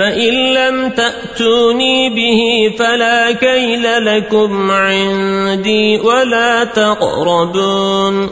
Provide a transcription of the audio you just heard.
فإن لم تأتوني به فلا كيل لكم عندي ولا تقربون